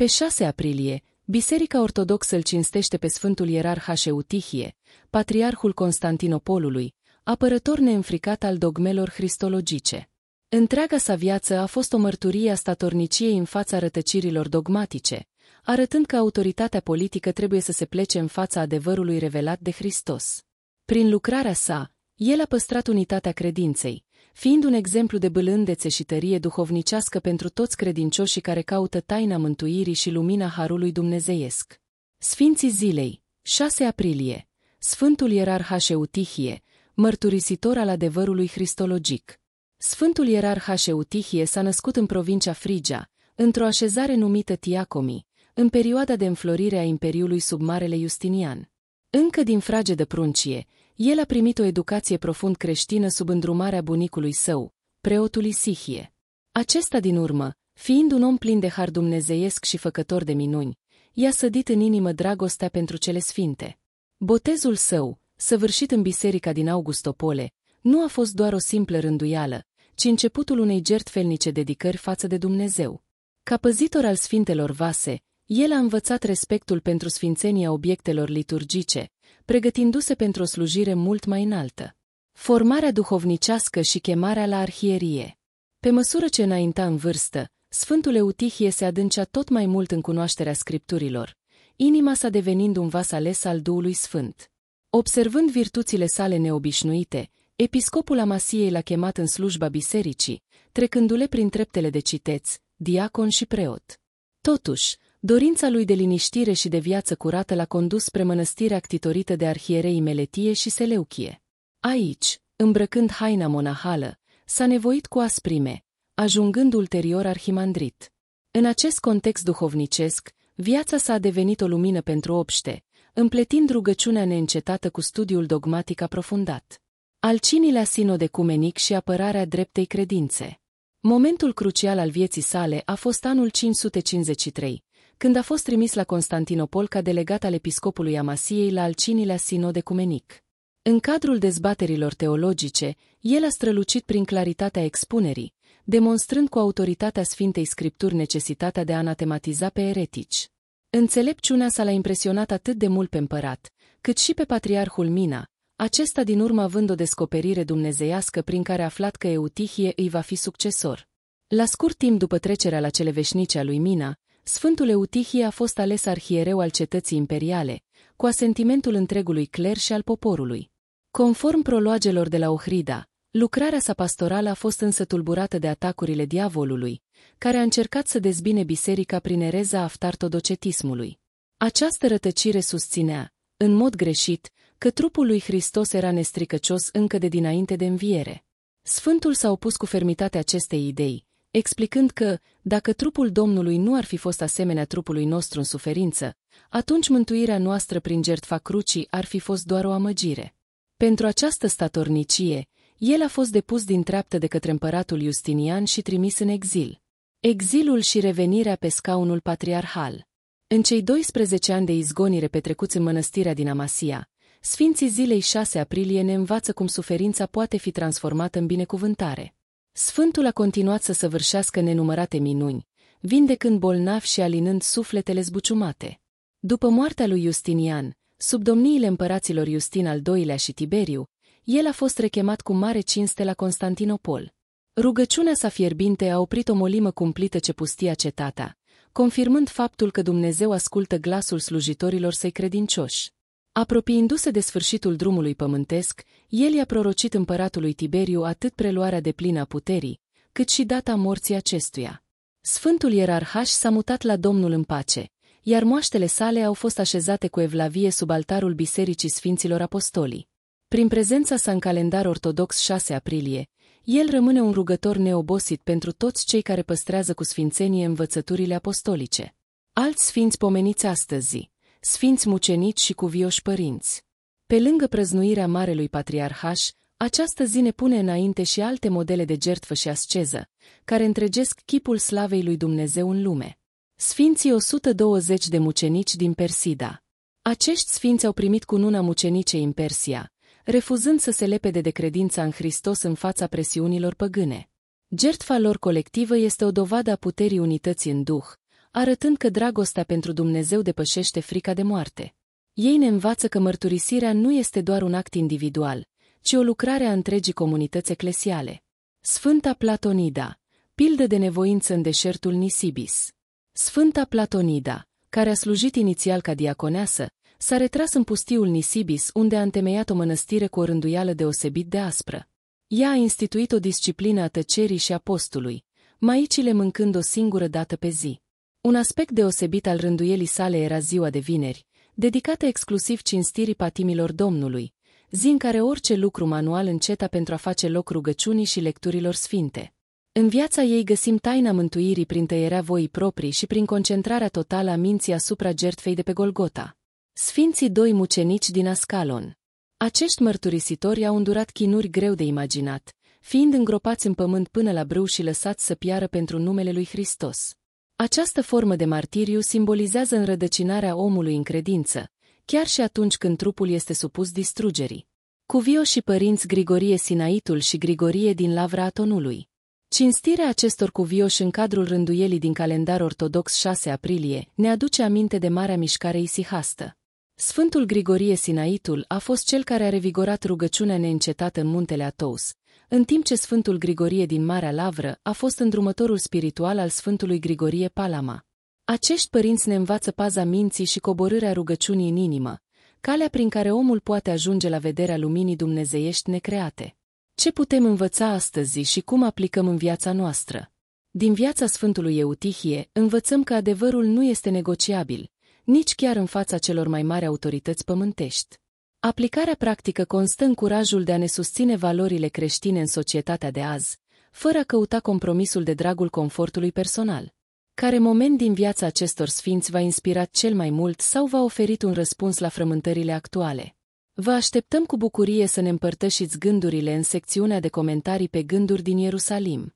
Pe 6 aprilie, Biserica Ortodoxă îl cinstește pe Sfântul Ierarh Eutihie, patriarhul Constantinopolului, apărător neînfricat al dogmelor cristologice. Întreaga sa viață a fost o mărturie a statorniciei în fața rătăcirilor dogmatice, arătând că autoritatea politică trebuie să se plece în fața adevărului revelat de Hristos. Prin lucrarea sa, el a păstrat unitatea credinței, fiind un exemplu de bălândețe și tărie duhovnicească pentru toți credincioșii care caută taina mântuirii și lumina Harului Dumnezeiesc. Sfinții zilei, 6 aprilie, Sfântul Ierarh Eutihie, mărturisitor al adevărului cristologic. Sfântul Ierarh Eutihie s-a născut în provincia Frigia, într-o așezare numită Tiacomi, în perioada de înflorire a Imperiului sub Marele Justinian. Încă din frage de pruncie, el a primit o educație profund creștină sub îndrumarea bunicului său, preotul Isihie. Acesta din urmă, fiind un om plin de har dumnezeiesc și făcător de minuni, i-a sădit în inimă dragostea pentru cele sfinte. Botezul său, săvârșit în biserica din Augustopole, nu a fost doar o simplă rânduială, ci începutul unei gertfelnice dedicări față de Dumnezeu. Ca păzitor al sfintelor vase, el a învățat respectul pentru sfințenia obiectelor liturgice, pregătindu-se pentru o slujire mult mai înaltă. Formarea duhovnicească și chemarea la arhierie. Pe măsură ce înainta în vârstă, Sfântul Eutihie se adâncea tot mai mult în cunoașterea scripturilor, inima sa devenind un vas ales al Duhului Sfânt. Observând virtuțile sale neobișnuite, episcopul Amasiei l-a chemat în slujba bisericii, trecându-le prin treptele de citeț, diacon și preot. Totuși, Dorința lui de liniștire și de viață curată l-a condus spre mănăstirea actitorită de arhierei Meletie și Seleuchie. Aici, îmbrăcând haina monahală, s-a nevoit cu asprime, ajungând ulterior arhimandrit. În acest context duhovnicesc, viața sa a devenit o lumină pentru obște, împletind rugăciunea neîncetată cu studiul dogmatic aprofundat. Al cinilea sinod ecumenic și apărarea dreptei credințe. Momentul crucial al vieții sale a fost anul 553, când a fost trimis la Constantinopol ca delegat al episcopului Amasiei la al cinilea sinod ecumenic. În cadrul dezbaterilor teologice, el a strălucit prin claritatea expunerii, demonstrând cu autoritatea Sfintei Scripturi necesitatea de a anatematiza pe eretici. Înțelepciunea sa l-a impresionat atât de mult pe împărat, cât și pe patriarhul Mina, acesta din urmă având o descoperire dumnezeiască prin care a aflat că Eutihie îi va fi succesor. La scurt timp după trecerea la cele veșnice a lui Mina, Sfântul Eutihie a fost ales arhiereu al cetății imperiale, cu asentimentul întregului cler și al poporului. Conform proloagelor de la Ohrida, lucrarea sa pastorală a fost însă tulburată de atacurile diavolului, care a încercat să dezbine biserica prin ereza aftartodocetismului. Această rătăcire susținea, în mod greșit, că trupul lui Hristos era nestricăcios încă de dinainte de înviere. Sfântul s-a opus cu fermitate acestei idei, explicând că, dacă trupul Domnului nu ar fi fost asemenea trupului nostru în suferință, atunci mântuirea noastră prin jertfa crucii ar fi fost doar o amăgire. Pentru această statornicie, el a fost depus din treaptă de către împăratul Justinian și trimis în exil. Exilul și revenirea pe scaunul patriarhal. În cei 12 ani de izgonire petrecuți în mănăstirea din Amasia, Sfinții zilei 6 aprilie ne învață cum suferința poate fi transformată în binecuvântare. Sfântul a continuat să săvârșească nenumărate minuni, vindecând bolnavi și alinând sufletele zbuciumate. După moartea lui Justinian, sub domniile împăraților Justin al II-lea și Tiberiu, el a fost rechemat cu mare cinste la Constantinopol. Rugăciunea sa fierbinte a oprit o molimă cumplită ce pustia cetatea, confirmând faptul că Dumnezeu ascultă glasul slujitorilor săi credincioși. Apropiindu-se de sfârșitul drumului pământesc, el i-a prorocit împăratului Tiberiu atât preluarea de plină a puterii, cât și data morții acestuia. Sfântul ierarhaș s-a mutat la Domnul în pace, iar moaștele sale au fost așezate cu evlavie sub altarul Bisericii Sfinților Apostolii. Prin prezența sa în calendar ortodox 6 aprilie, el rămâne un rugător neobosit pentru toți cei care păstrează cu sfințenie învățăturile apostolice. Alți sfinți pomeniți astăzi, sfinți mucenici și cuvioși părinți. Pe lângă prăznuirea Marelui Patriarhaș, această zi ne pune înainte și alte modele de jertfă și asceză, care întregesc chipul slavei lui Dumnezeu în lume. Sfinții 120 de mucenici din Persida. Acești sfinți au primit cununa mucenicei în Persia, refuzând să se lepede de credința în Hristos în fața presiunilor păgâne. Jertfa lor colectivă este o dovadă a puterii unității în duh, arătând că dragostea pentru Dumnezeu depășește frica de moarte. Ei ne învață că mărturisirea nu este doar un act individual, ci o lucrare a întregii comunități eclesiale. Sfânta Platonida, pildă de nevoință în deșertul Nisibis. Sfânta Platonida, care a slujit inițial ca diaconeasă, s-a retras în pustiul Nisibis, unde a întemeiat o mănăstire cu o rânduială deosebit de aspră. Ea a instituit o disciplină a tăcerii și a postului, maicile mâncând o singură dată pe zi. Un aspect deosebit al rânduielii sale era ziua de vineri, dedicată exclusiv cinstirii patimilor Domnului, zi în care orice lucru manual înceta pentru a face loc rugăciunii și lecturilor sfinte. În viața ei găsim taina mântuirii prin tăierea voii proprii și prin concentrarea totală a minții asupra jertfei de pe Golgota. Sfinții doi mucenici din Ascalon Acești mărturisitori au îndurat chinuri greu de imaginat, fiind îngropați în pământ până la brâu și lăsați să piară pentru numele lui Hristos. Această formă de martiriu simbolizează înrădăcinarea omului în credință, chiar și atunci când trupul este supus distrugerii. Cuvio și părinți Grigorie Sinaitul și Grigorie din Lavra Atonului. Cinstirea acestor cuvioși în cadrul rânduielii din calendar ortodox 6 aprilie ne aduce aminte de marea mișcare isihastă. Sfântul Grigorie Sinaitul a fost cel care a revigorat rugăciunea neîncetată în muntele Atous, în timp ce Sfântul Grigorie din Marea Lavră a fost îndrumătorul spiritual al Sfântului Grigorie Palama. Acești părinți ne învață paza minții și coborârea rugăciunii în inimă, calea prin care omul poate ajunge la vederea luminii dumnezeiești necreate. Ce putem învăța astăzi și cum aplicăm în viața noastră? Din viața Sfântului Eutihie învățăm că adevărul nu este negociabil, nici chiar în fața celor mai mari autorități pământești. Aplicarea practică constă în curajul de a ne susține valorile creștine în societatea de azi, fără a căuta compromisul de dragul confortului personal. Care moment din viața acestor sfinți v-a inspirat cel mai mult sau v-a oferit un răspuns la frământările actuale? Vă așteptăm cu bucurie să ne împărtășiți gândurile în secțiunea de comentarii pe gânduri din Ierusalim.